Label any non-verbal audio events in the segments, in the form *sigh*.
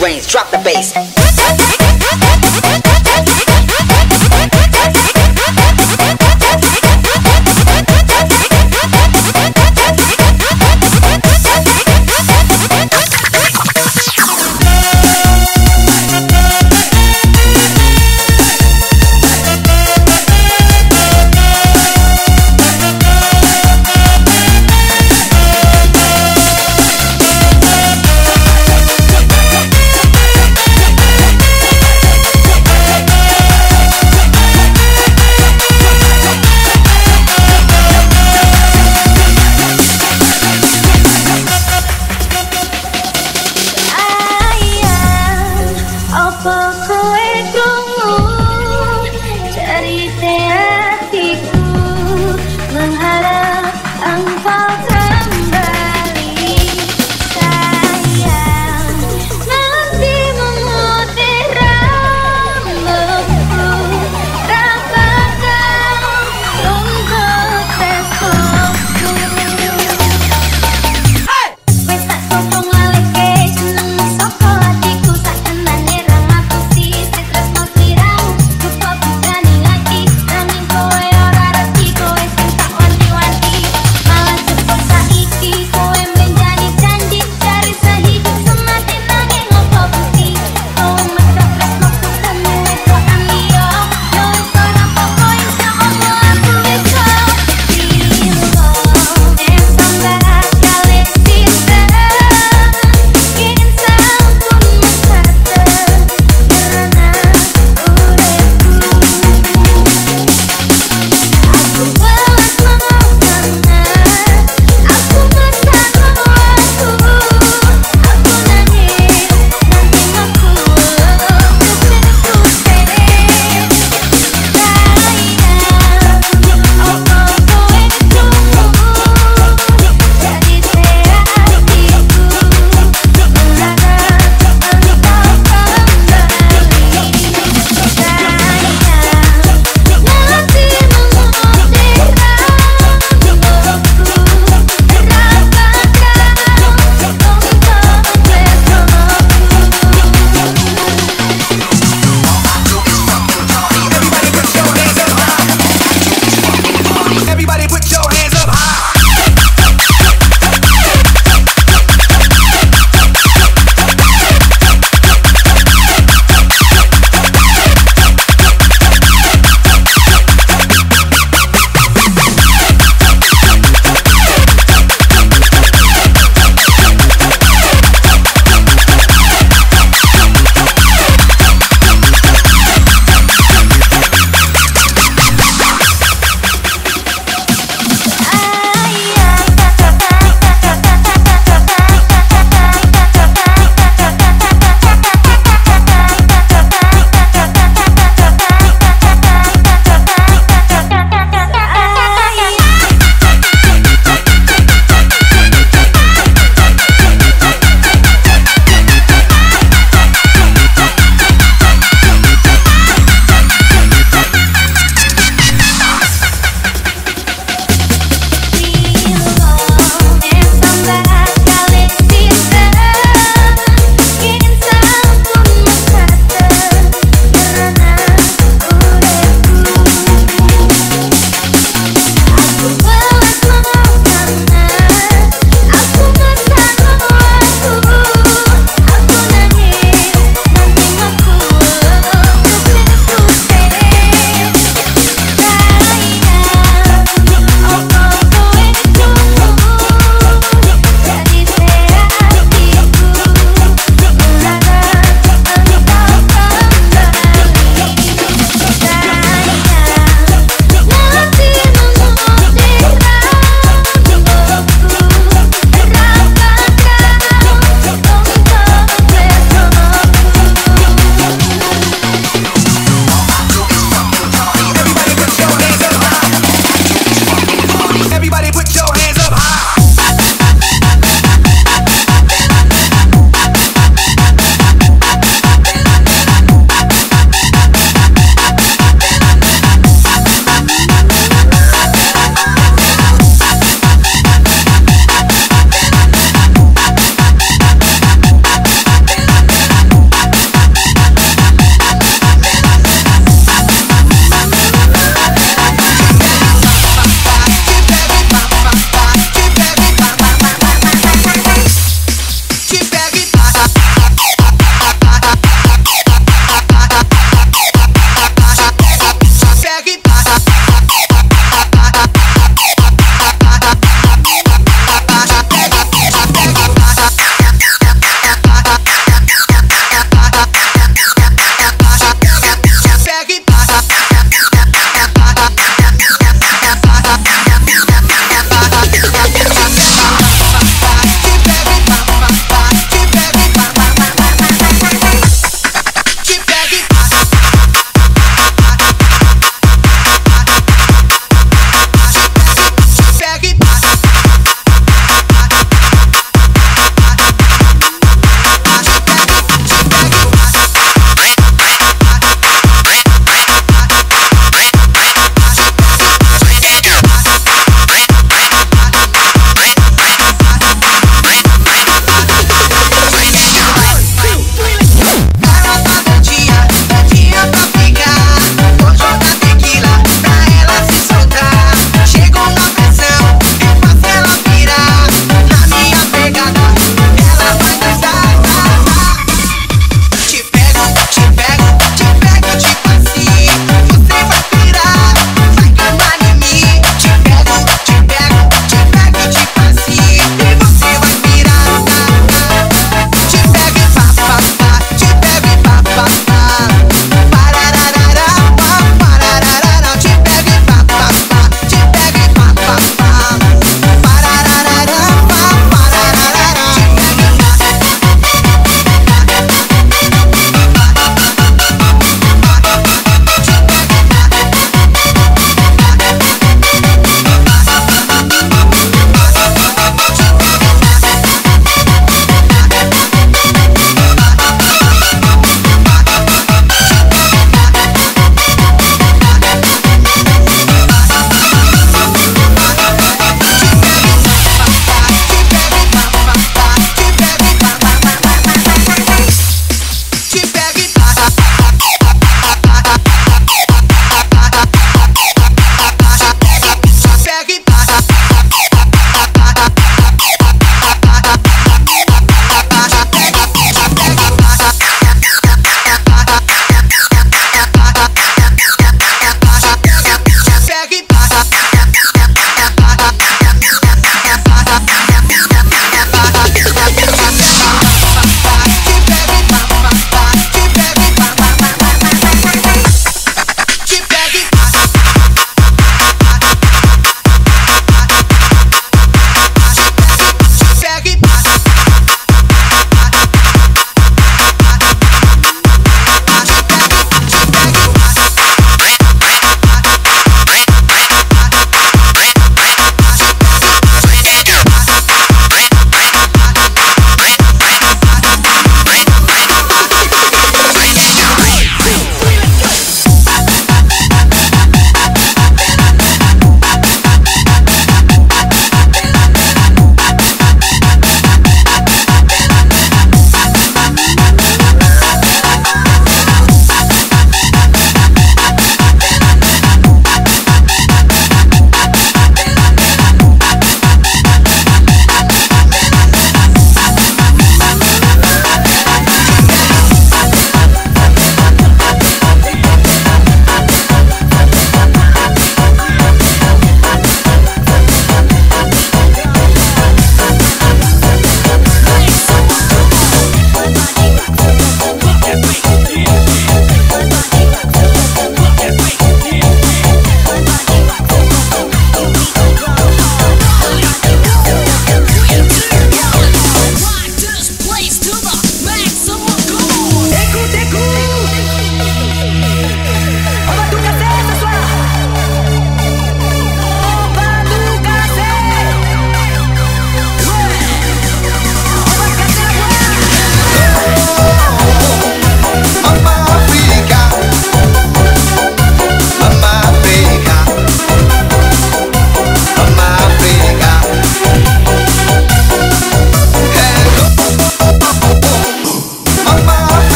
brains, drop the bass. *laughs*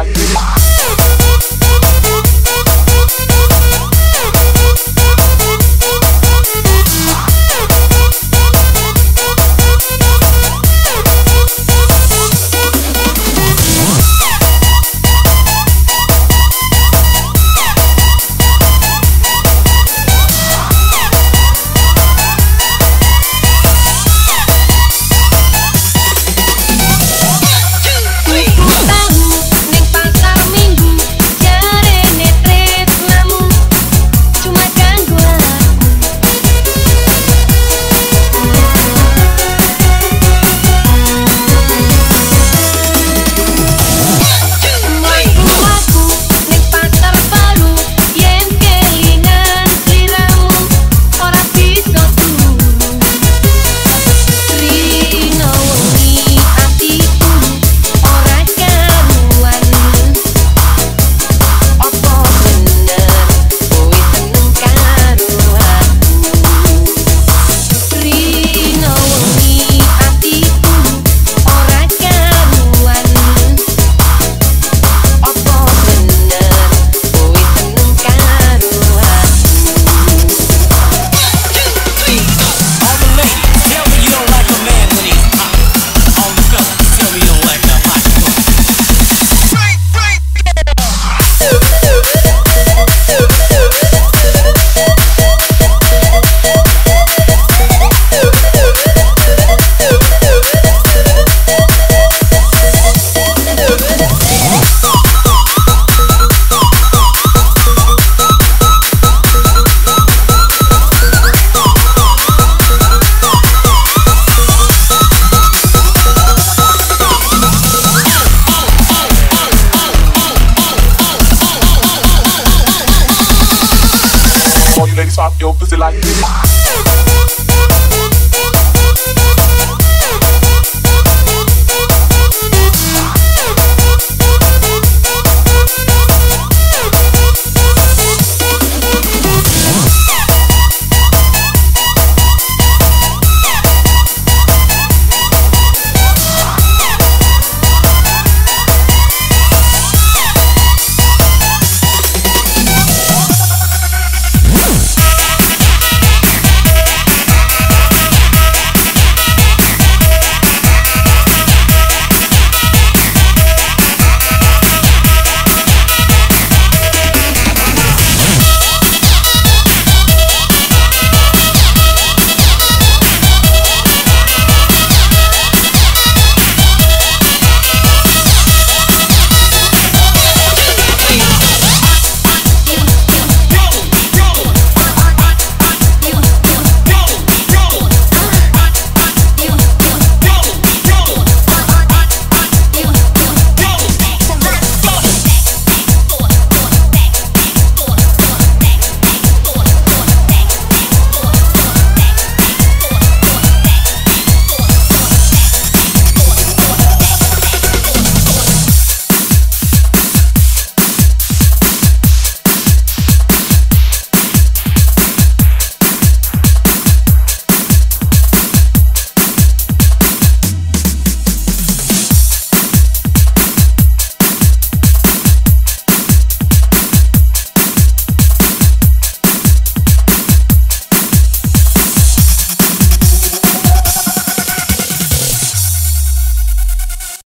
like this.